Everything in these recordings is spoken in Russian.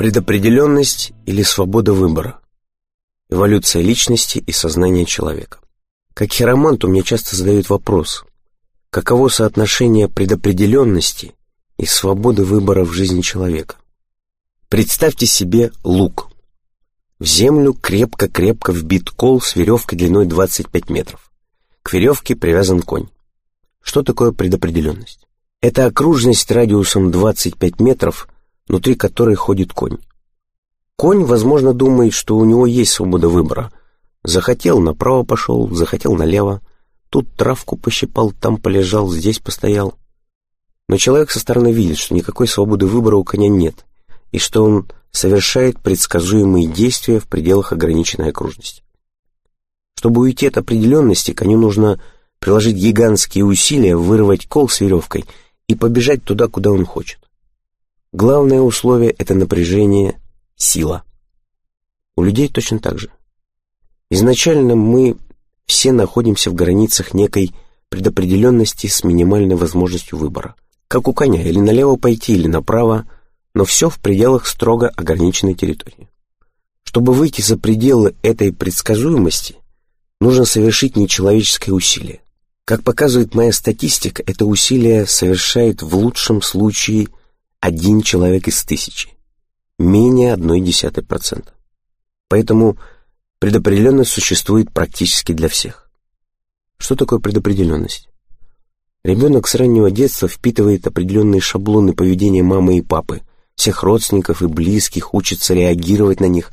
Предопределенность или свобода выбора. Эволюция личности и сознания человека. Как хироманту мне часто задают вопрос, каково соотношение предопределенности и свободы выбора в жизни человека. Представьте себе лук. В землю крепко-крепко вбит кол с веревкой длиной 25 метров. К веревке привязан конь. Что такое предопределенность? Это окружность радиусом 25 метров – внутри которой ходит конь. Конь, возможно, думает, что у него есть свобода выбора. Захотел, направо пошел, захотел налево. Тут травку пощипал, там полежал, здесь постоял. Но человек со стороны видит, что никакой свободы выбора у коня нет, и что он совершает предсказуемые действия в пределах ограниченной окружности. Чтобы уйти от определенности, коню нужно приложить гигантские усилия, вырвать кол с веревкой и побежать туда, куда он хочет. Главное условие — это напряжение, сила. У людей точно так же. Изначально мы все находимся в границах некой предопределенности с минимальной возможностью выбора. Как у коня, или налево пойти, или направо, но все в пределах строго ограниченной территории. Чтобы выйти за пределы этой предсказуемости, нужно совершить нечеловеческое усилие. Как показывает моя статистика, это усилие совершает в лучшем случае – один человек из тысячи, менее одной десятой процента. Поэтому предопределенность существует практически для всех. Что такое предопределенность? Ребенок с раннего детства впитывает определенные шаблоны поведения мамы и папы, всех родственников и близких, учится реагировать на них,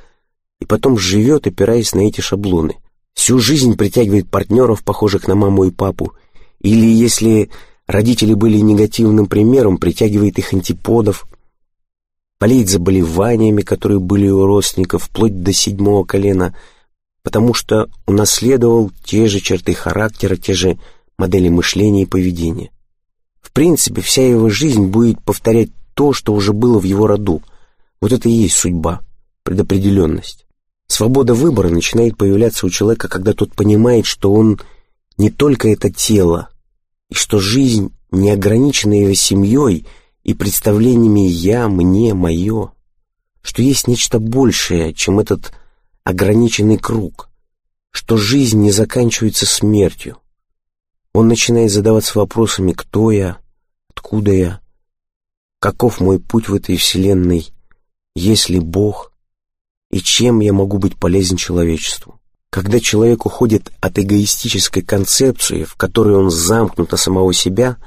и потом живет, опираясь на эти шаблоны. Всю жизнь притягивает партнеров, похожих на маму и папу, или, если Родители были негативным примером, притягивает их антиподов, болеет заболеваниями, которые были у родственников, вплоть до седьмого колена, потому что унаследовал те же черты характера, те же модели мышления и поведения. В принципе, вся его жизнь будет повторять то, что уже было в его роду. Вот это и есть судьба, предопределенность. Свобода выбора начинает появляться у человека, когда тот понимает, что он не только это тело, и что жизнь не ограничена его семьей и представлениями «я», «мне», «моё», что есть нечто большее, чем этот ограниченный круг, что жизнь не заканчивается смертью. Он начинает задаваться вопросами «кто я?», «откуда я?», «каков мой путь в этой вселенной?», «есть ли Бог?» и чем я могу быть полезен человечеству. Когда человек уходит от эгоистической концепции, в которой он замкнут на самого себя,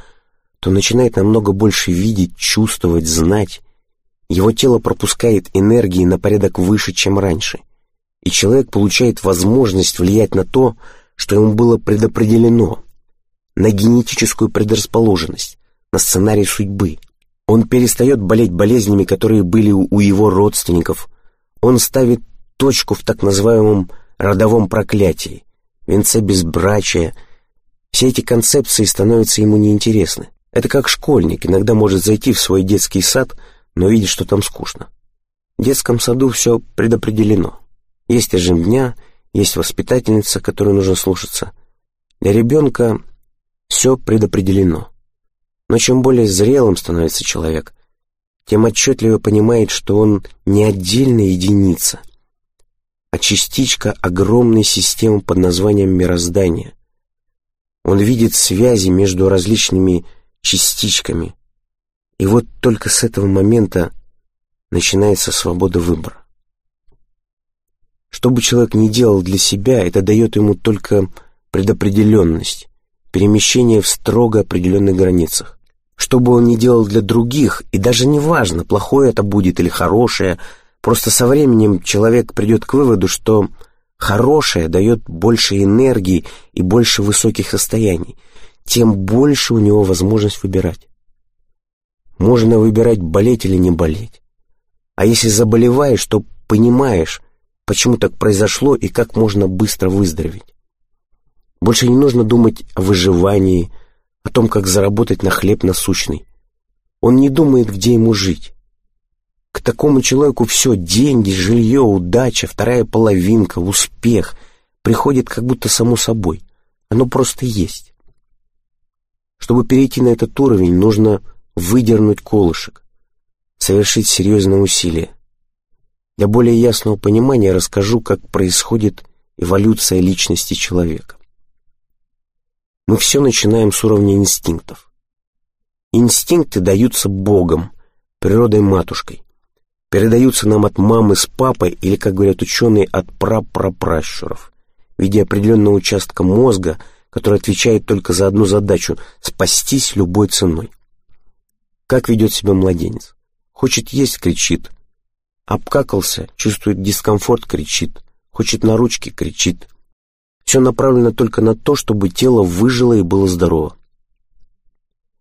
то начинает намного больше видеть, чувствовать, знать. Его тело пропускает энергии на порядок выше, чем раньше. И человек получает возможность влиять на то, что ему было предопределено, на генетическую предрасположенность, на сценарий судьбы. Он перестает болеть болезнями, которые были у его родственников. Он ставит точку в так называемом родовом проклятии, венце безбрачия. Все эти концепции становятся ему неинтересны. Это как школьник иногда может зайти в свой детский сад, но видит, что там скучно. В детском саду все предопределено. Есть режим дня, есть воспитательница, которой нужно слушаться. Для ребенка все предопределено. Но чем более зрелым становится человек, тем отчетливо понимает, что он не отдельная единица, а частичка огромной системы под названием мироздание. Он видит связи между различными частичками, и вот только с этого момента начинается свобода выбора. Что бы человек ни делал для себя, это дает ему только предопределенность, перемещение в строго определенных границах. Что бы он ни делал для других, и даже не важно, плохое это будет или хорошее – Просто со временем человек придет к выводу, что хорошее дает больше энергии и больше высоких состояний, тем больше у него возможность выбирать. Можно выбирать, болеть или не болеть. А если заболеваешь, то понимаешь, почему так произошло и как можно быстро выздороветь. Больше не нужно думать о выживании, о том, как заработать на хлеб насущный. Он не думает, где ему жить. К такому человеку все — деньги, жилье, удача, вторая половинка, успех — приходит как будто само собой. Оно просто есть. Чтобы перейти на этот уровень, нужно выдернуть колышек, совершить серьезное усилие. Для более ясного понимания расскажу, как происходит эволюция личности человека. Мы все начинаем с уровня инстинктов. Инстинкты даются Богом, природой-матушкой. Передаются нам от мамы с папой или, как говорят ученые, от прапрапращуров в виде определенного участка мозга, который отвечает только за одну задачу – спастись любой ценой. Как ведет себя младенец? Хочет есть – кричит. Обкакался, чувствует дискомфорт – кричит. Хочет на ручки – кричит. Все направлено только на то, чтобы тело выжило и было здорово.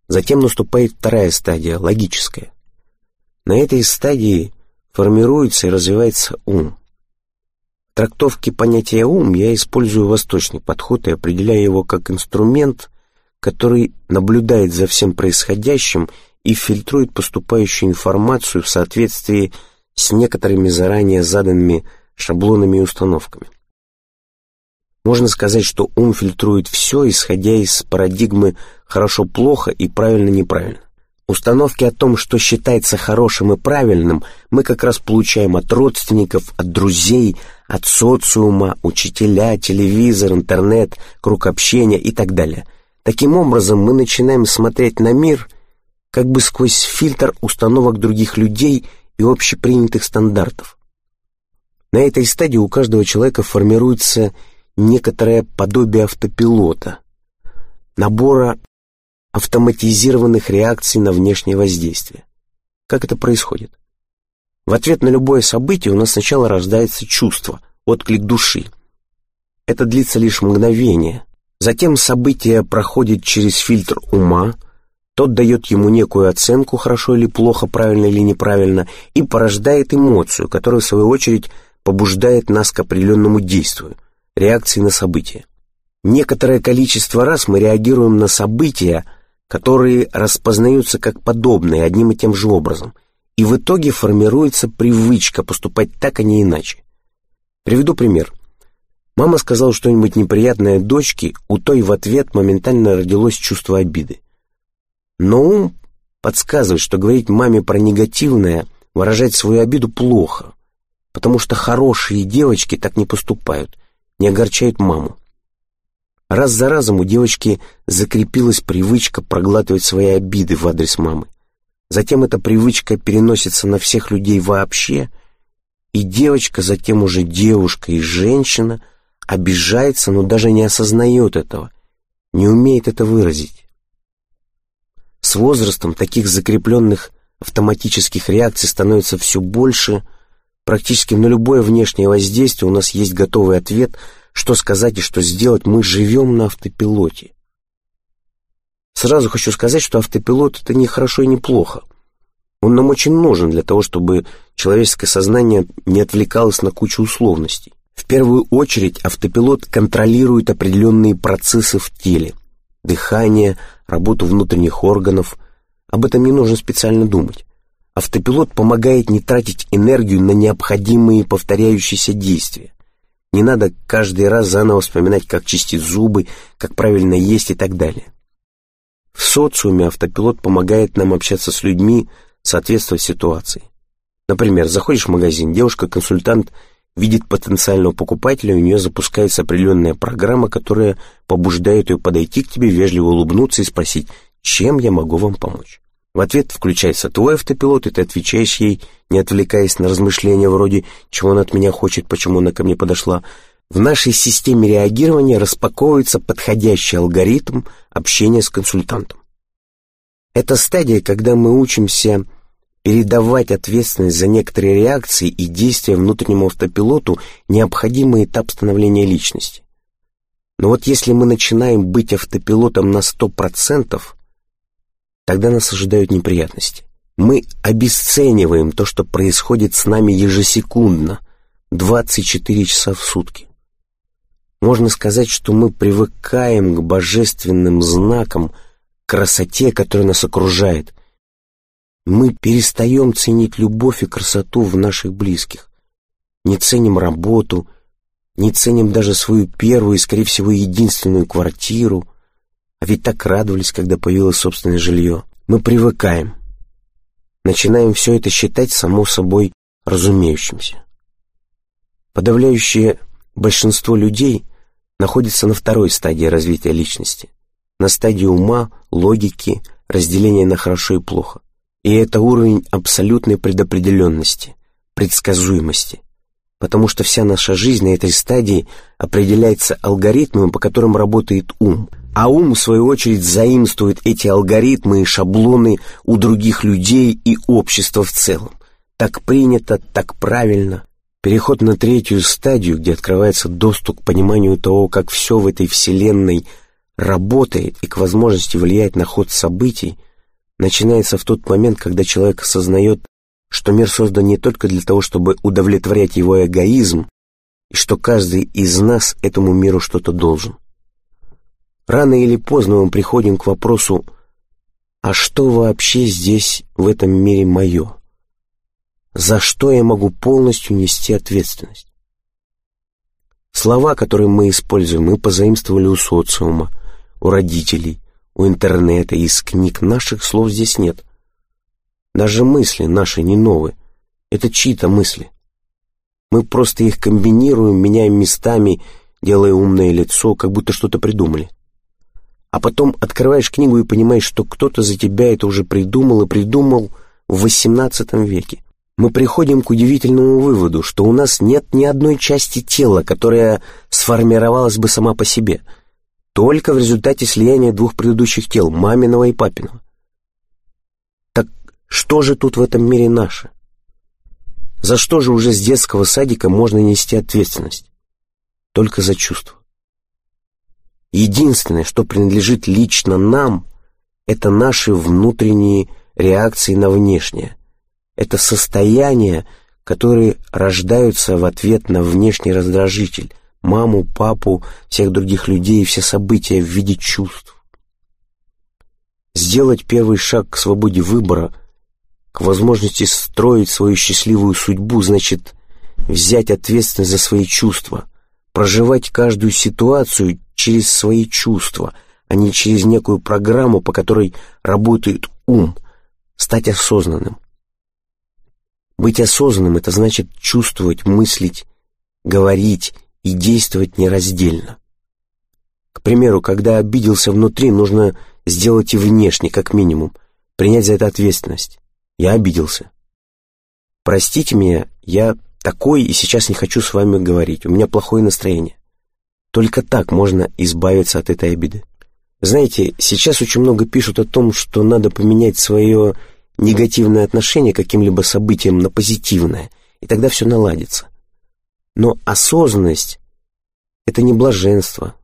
Затем наступает вторая стадия – логическая. На этой стадии формируется и развивается ум. В трактовке понятия «ум» я использую восточный подход и определяю его как инструмент, который наблюдает за всем происходящим и фильтрует поступающую информацию в соответствии с некоторыми заранее заданными шаблонами и установками. Можно сказать, что ум фильтрует все, исходя из парадигмы «хорошо-плохо» и «правильно-неправильно». Установки о том, что считается хорошим и правильным, мы как раз получаем от родственников, от друзей, от социума, учителя, телевизор, интернет, круг общения и так далее. Таким образом, мы начинаем смотреть на мир как бы сквозь фильтр установок других людей и общепринятых стандартов. На этой стадии у каждого человека формируется некоторое подобие автопилота, набора автоматизированных реакций на внешнее воздействие. Как это происходит? В ответ на любое событие у нас сначала рождается чувство, отклик души. Это длится лишь мгновение. Затем событие проходит через фильтр ума, тот дает ему некую оценку, хорошо или плохо, правильно или неправильно, и порождает эмоцию, которая, в свою очередь, побуждает нас к определенному действию, реакции на событие. Некоторое количество раз мы реагируем на события, которые распознаются как подобные одним и тем же образом, и в итоге формируется привычка поступать так, а не иначе. Приведу пример. Мама сказала что-нибудь неприятное дочке, у той в ответ моментально родилось чувство обиды. Но ум подсказывает, что говорить маме про негативное, выражать свою обиду плохо, потому что хорошие девочки так не поступают, не огорчают маму. Раз за разом у девочки закрепилась привычка проглатывать свои обиды в адрес мамы. Затем эта привычка переносится на всех людей вообще, и девочка, затем уже девушка и женщина обижается, но даже не осознает этого, не умеет это выразить. С возрастом таких закрепленных автоматических реакций становится все больше, практически на любое внешнее воздействие у нас есть готовый ответ – что сказать и что сделать, мы живем на автопилоте. Сразу хочу сказать, что автопилот — это не хорошо и не плохо. Он нам очень нужен для того, чтобы человеческое сознание не отвлекалось на кучу условностей. В первую очередь автопилот контролирует определенные процессы в теле. Дыхание, работу внутренних органов. Об этом не нужно специально думать. Автопилот помогает не тратить энергию на необходимые повторяющиеся действия. Не надо каждый раз заново вспоминать, как чистить зубы, как правильно есть и так далее. В социуме автопилот помогает нам общаться с людьми, соответствовать ситуации. Например, заходишь в магазин, девушка-консультант видит потенциального покупателя, у нее запускается определенная программа, которая побуждает ее подойти к тебе, вежливо улыбнуться и спросить, чем я могу вам помочь. В ответ включается твой автопилот, и ты отвечаешь ей, не отвлекаясь на размышления вроде «чего она от меня хочет, почему она ко мне подошла». В нашей системе реагирования распаковывается подходящий алгоритм общения с консультантом. Это стадия, когда мы учимся передавать ответственность за некоторые реакции и действия внутреннему автопилоту необходимый этап становления личности. Но вот если мы начинаем быть автопилотом на 100%, тогда нас ожидают неприятности. Мы обесцениваем то, что происходит с нами ежесекундно, 24 часа в сутки. Можно сказать, что мы привыкаем к божественным знакам, красоте, которая нас окружает. Мы перестаем ценить любовь и красоту в наших близких. Не ценим работу, не ценим даже свою первую и, скорее всего, единственную квартиру — а ведь так радовались, когда появилось собственное жилье. Мы привыкаем. Начинаем все это считать само собой разумеющимся. Подавляющее большинство людей находится на второй стадии развития личности, на стадии ума, логики, разделения на хорошо и плохо. И это уровень абсолютной предопределенности, предсказуемости, потому что вся наша жизнь на этой стадии определяется алгоритмами, по которым работает ум, а ум, в свою очередь, заимствует эти алгоритмы и шаблоны у других людей и общества в целом. Так принято, так правильно. Переход на третью стадию, где открывается доступ к пониманию того, как все в этой вселенной работает и к возможности влиять на ход событий, начинается в тот момент, когда человек осознает, что мир создан не только для того, чтобы удовлетворять его эгоизм, и что каждый из нас этому миру что-то должен. Рано или поздно мы приходим к вопросу, а что вообще здесь, в этом мире, мое? За что я могу полностью нести ответственность? Слова, которые мы используем, мы позаимствовали у социума, у родителей, у интернета, из книг. Наших слов здесь нет. Даже мысли наши не новые. Это чьи-то мысли. Мы просто их комбинируем, меняем местами, делая умное лицо, как будто что-то придумали. А потом открываешь книгу и понимаешь, что кто-то за тебя это уже придумал и придумал в XVIII веке. Мы приходим к удивительному выводу, что у нас нет ни одной части тела, которая сформировалась бы сама по себе – только в результате слияния двух предыдущих тел, маминого и папиного. Что же тут в этом мире наше? За что же уже с детского садика можно нести ответственность? Только за чувства. Единственное, что принадлежит лично нам, это наши внутренние реакции на внешнее. Это состояния, которые рождаются в ответ на внешний раздражитель, маму, папу, всех других людей и все события в виде чувств. Сделать первый шаг к свободе выбора, к возможности строить свою счастливую судьбу, значит взять ответственность за свои чувства, проживать каждую ситуацию через свои чувства, а не через некую программу, по которой работает ум, стать осознанным. Быть осознанным — это значит чувствовать, мыслить, говорить и действовать нераздельно. К примеру, когда обиделся внутри, нужно сделать и внешне, как минимум, принять за это ответственность. Я обиделся. Простите меня, я такой и сейчас не хочу с вами говорить, у меня плохое настроение. Только так можно избавиться от этой обиды. Знаете, сейчас очень много пишут о том, что надо поменять свое негативное отношение к каким-либо событиям на позитивное, и тогда все наладится. Но осознанность — это не блаженство,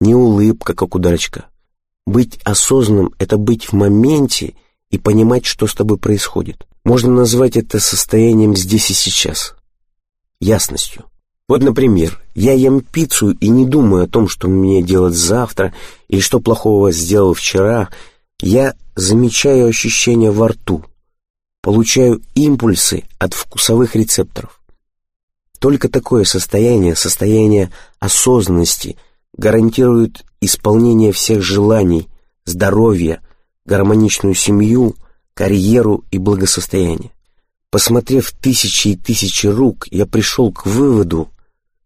не улыбка, как у дурачка. Быть осознанным — это быть в моменте и понимать, что с тобой происходит. Можно назвать это состоянием здесь и сейчас, ясностью. Вот, например, я ем пиццу и не думаю о том, что мне делать завтра или что плохого сделал вчера. Я замечаю ощущения во рту, получаю импульсы от вкусовых рецепторов. Только такое состояние, состояние осознанности, гарантирует исполнение всех желаний, здоровье, гармоничную семью, карьеру и благосостояние. Посмотрев тысячи и тысячи рук, я пришел к выводу,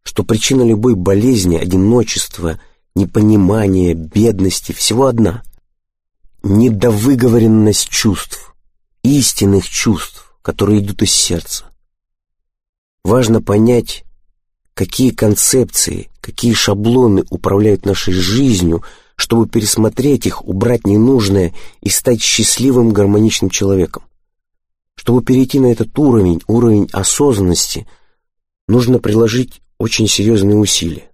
что причина любой болезни, одиночества, непонимания, бедности всего одна — недовыговоренность чувств, истинных чувств, которые идут из сердца. Важно понять, какие концепции, какие шаблоны управляют нашей жизнью, чтобы пересмотреть их, убрать ненужное и стать счастливым, гармоничным человеком. Чтобы перейти на этот уровень, уровень осознанности, нужно приложить очень серьезные усилия.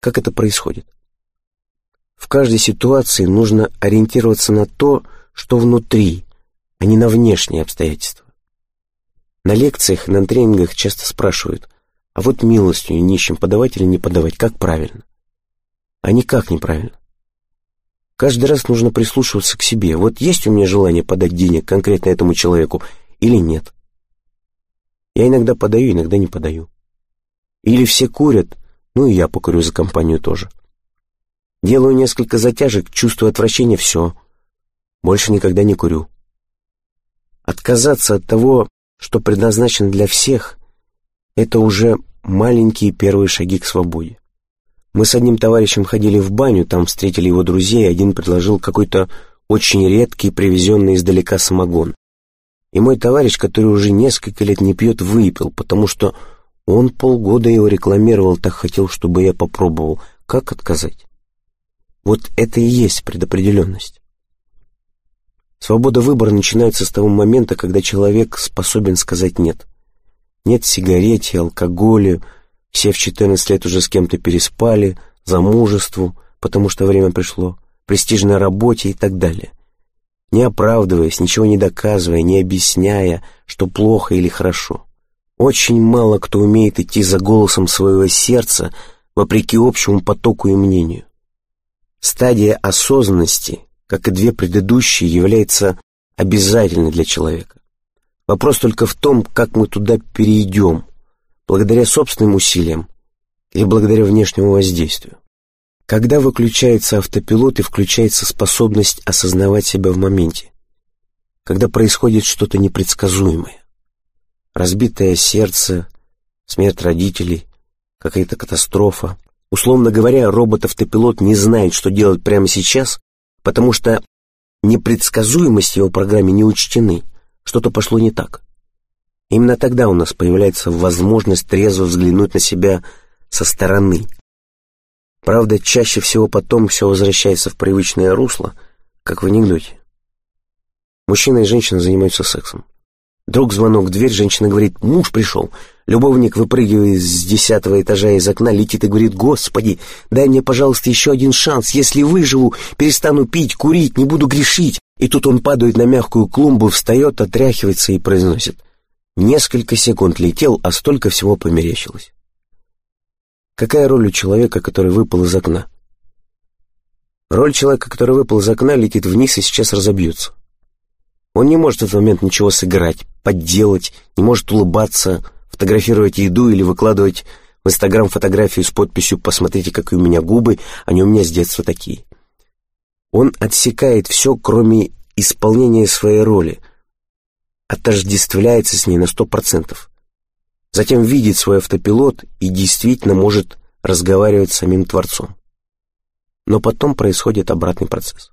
Как это происходит? В каждой ситуации нужно ориентироваться на то, что внутри, а не на внешние обстоятельства. На лекциях, на тренингах часто спрашивают, а вот милостью нищим подавать или не подавать, как правильно? А никак неправильно. Каждый раз нужно прислушиваться к себе. Вот есть у меня желание подать денег конкретно этому человеку или нет? Я иногда подаю, иногда не подаю. Или все курят, ну и я покурю за компанию тоже. Делаю несколько затяжек, чувствую отвращение, все. Больше никогда не курю. Отказаться от того, что предназначено для всех, это уже маленькие первые шаги к свободе. Мы с одним товарищем ходили в баню, там встретили его друзей, один предложил какой-то очень редкий, привезенный издалека самогон. И мой товарищ, который уже несколько лет не пьет, выпил, потому что он полгода его рекламировал, так хотел, чтобы я попробовал. Как отказать? Вот это и есть предопределенность. Свобода выбора начинается с того момента, когда человек способен сказать «нет». Нет сигарете, алкоголю, все в 14 лет уже с кем-то переспали, замужеству, потому что время пришло, престижной работе и так далее. Не оправдываясь, ничего не доказывая, не объясняя, что плохо или хорошо. Очень мало кто умеет идти за голосом своего сердца, вопреки общему потоку и мнению. Стадия осознанности, как и две предыдущие, является обязательной для человека. Вопрос только в том, как мы туда перейдем, благодаря собственным усилиям или благодаря внешнему воздействию. Когда выключается автопилот и включается способность осознавать себя в моменте, когда происходит что-то непредсказуемое, разбитое сердце, смерть родителей, какая-то катастрофа. Условно говоря, робот-автопилот не знает, что делать прямо сейчас, потому что непредсказуемость его программе не учтены, что-то пошло не так. Именно тогда у нас появляется возможность трезво взглянуть на себя со стороны. Правда, чаще всего потом все возвращается в привычное русло, как в анекдоте. Мужчина и женщина занимаются сексом. Вдруг звонок в дверь, женщина говорит «Муж пришел». Любовник выпрыгивает с десятого этажа из окна, летит и говорит «Господи, дай мне, пожалуйста, еще один шанс. Если выживу, перестану пить, курить, не буду грешить». И тут он падает на мягкую клумбу, встает, отряхивается и произносит Несколько секунд летел, а столько всего померещилось. Какая роль у человека, который выпал из окна? Роль человека, который выпал из окна, летит вниз и сейчас разобьется. Он не может в этот момент ничего сыграть, подделать, не может улыбаться, фотографировать еду или выкладывать в Инстаграм фотографию с подписью «Посмотрите, какие у меня губы, они у меня с детства такие». Он отсекает все, кроме исполнения своей роли, отождествляется с ней на сто процентов. Затем видит свой автопилот и действительно может разговаривать с самим Творцом. Но потом происходит обратный процесс.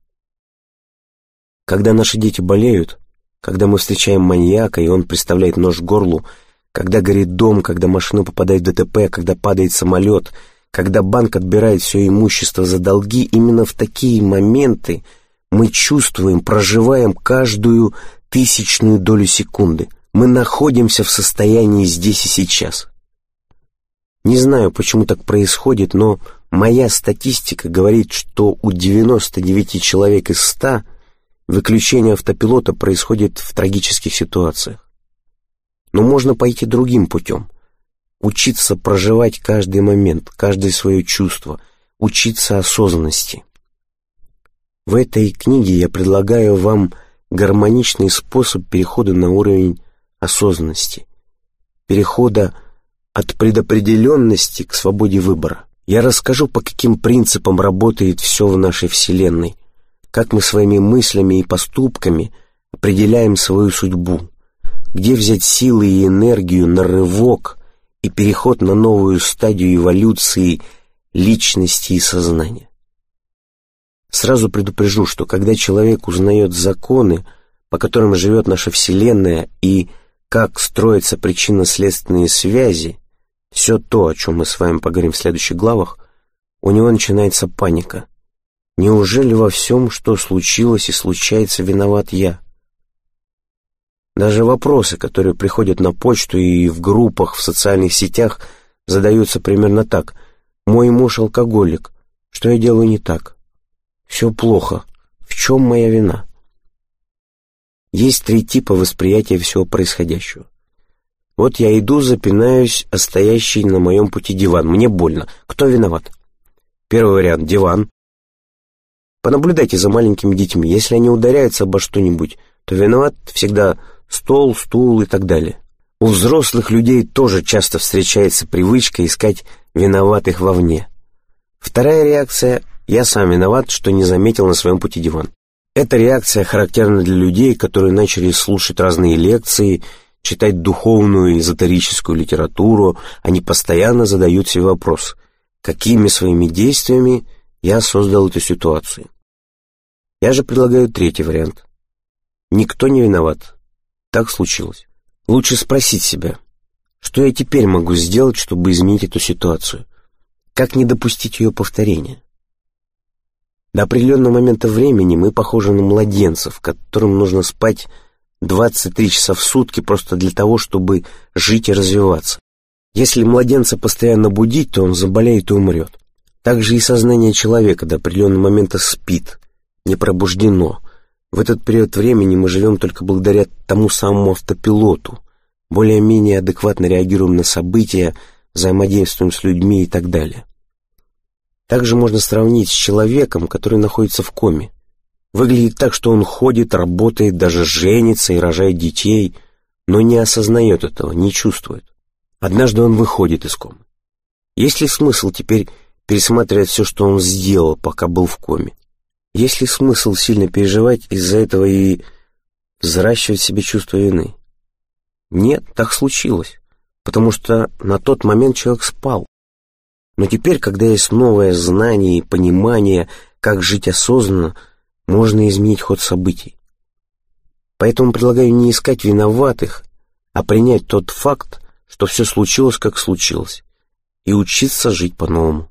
Когда наши дети болеют, когда мы встречаем маньяка, и он приставляет нож к горлу, когда горит дом, когда машина попадает в ДТП, когда падает самолет, когда банк отбирает все имущество за долги, именно в такие моменты мы чувствуем, проживаем каждую тысячную долю секунды. Мы находимся в состоянии здесь и сейчас. Не знаю, почему так происходит, но моя статистика говорит, что у 99 человек из 100 выключение автопилота происходит в трагических ситуациях. Но можно пойти другим путем. Учиться проживать каждый момент, каждое свое чувство, учиться осознанности. В этой книге я предлагаю вам гармоничный способ перехода на уровень осознанности, перехода от предопределенности к свободе выбора. Я расскажу, по каким принципам работает все в нашей Вселенной, как мы своими мыслями и поступками определяем свою судьбу, где взять силы и энергию на рывок и переход на новую стадию эволюции личности и сознания. Сразу предупрежу, что когда человек узнает законы, по которым живет наша Вселенная и как строятся причинно-следственные связи, все то, о чем мы с вами поговорим в следующих главах, у него начинается паника. Неужели во всем, что случилось и случается, виноват я? Даже вопросы, которые приходят на почту и в группах, в социальных сетях, задаются примерно так. «Мой муж алкоголик. Что я делаю не так?» Все плохо. В чем моя вина? Есть три типа восприятия всего происходящего. Вот я иду, запинаюсь, а стоящий на моем пути диван. Мне больно. Кто виноват? Первый вариант – диван. Понаблюдайте за маленькими детьми. Если они ударяются обо что-нибудь, то виноват всегда стол, стул и так далее. У взрослых людей тоже часто встречается привычка искать виноватых вовне. Вторая реакция я сам виноват, что не заметил на своем пути диван. Эта реакция характерна для людей, которые начали слушать разные лекции, читать духовную и эзотерическую литературу, они постоянно задают себе вопрос, какими своими действиями я создал эту ситуацию. Я же предлагаю третий вариант. Никто не виноват. Так случилось. Лучше спросить себя, что я теперь могу сделать, чтобы изменить эту ситуацию? Как не допустить ее повторения? До определенного момента времени мы похожи на младенцев, которым нужно спать 23 часа в сутки просто для того, чтобы жить и развиваться. Если младенца постоянно будить, то он заболеет и умрет. Так же и сознание человека до определенного момента спит, не пробуждено. В этот период времени мы живем только благодаря тому самому автопилоту, более-менее адекватно реагируем на события, взаимодействуем с людьми и так далее. Также можно сравнить с человеком, который находится в коме. Выглядит так, что он ходит, работает, даже женится и рожает детей, но не осознает этого, не чувствует. Однажды он выходит из комы. Есть ли смысл теперь пересматривать все, что он сделал, пока был в коме? Есть ли смысл сильно переживать из-за этого и взращивать себе чувство вины? Нет, так случилось, потому что на тот момент человек спал. Но теперь, когда есть новое знание и понимание, как жить осознанно, можно изменить ход событий. Поэтому предлагаю не искать виноватых, а принять тот факт, что все случилось, как случилось, и учиться жить по-новому.